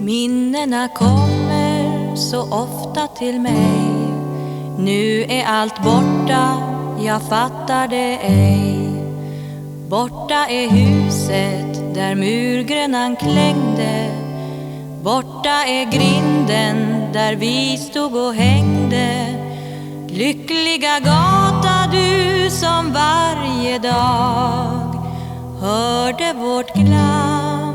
Minnena kommer så ofta till mig. Nu är allt borta, jag fattar det ej. Borta är huset där murgrönan klängde. Borta är grinden där vi stod och hängde. Lyckliga gatan du som varje dag hörde vårt glam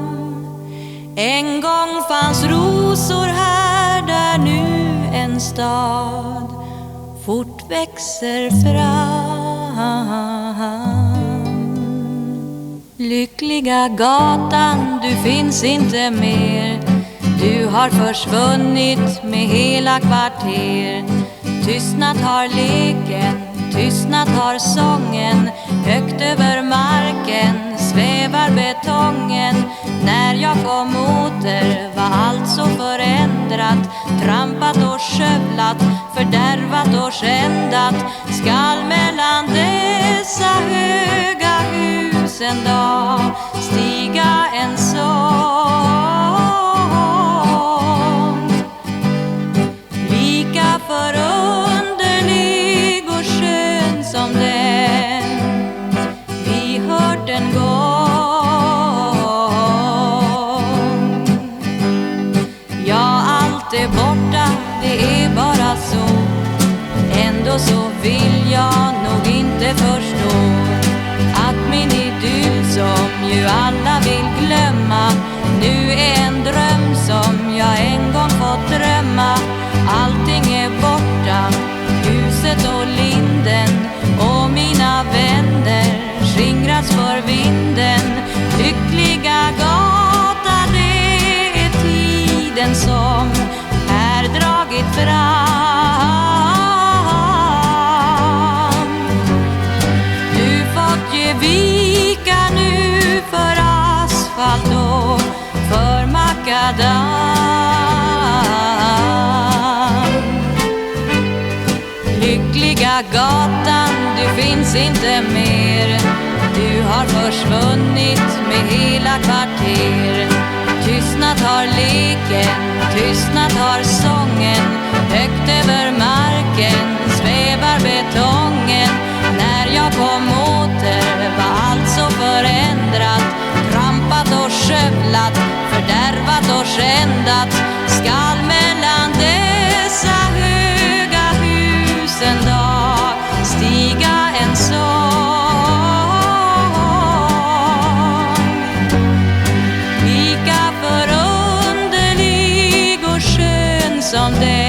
En gång fanns rosor här där nu en stad fort växer fram. Lyckliga gatan, du finns inte mer. Du har försvunnit med hela kvarter. Tystnat har leken, tystnat har sången Högt över marken svävar betongen. När jag kom åter var allt så förändrat Trampat och skövlat, fördärvat och skändat. Skall mellan dessa Ändå så vill jag nog inte förstå Att min idyll som ju alla vill glömma Nu är en dröm som jag en gång fått drömma. Allting är fått vika nu för asfalt och för makadam Lyckliga gatan, du finns inte mer. Du har försvunnit med hela kvarter. Tystnat har leken, tystnat har sången. Högt över marken skövlat, fördärvat och skändat. Skall mellan dessa höga hus en dag stiga en sång. Lika förunderlig och skön som den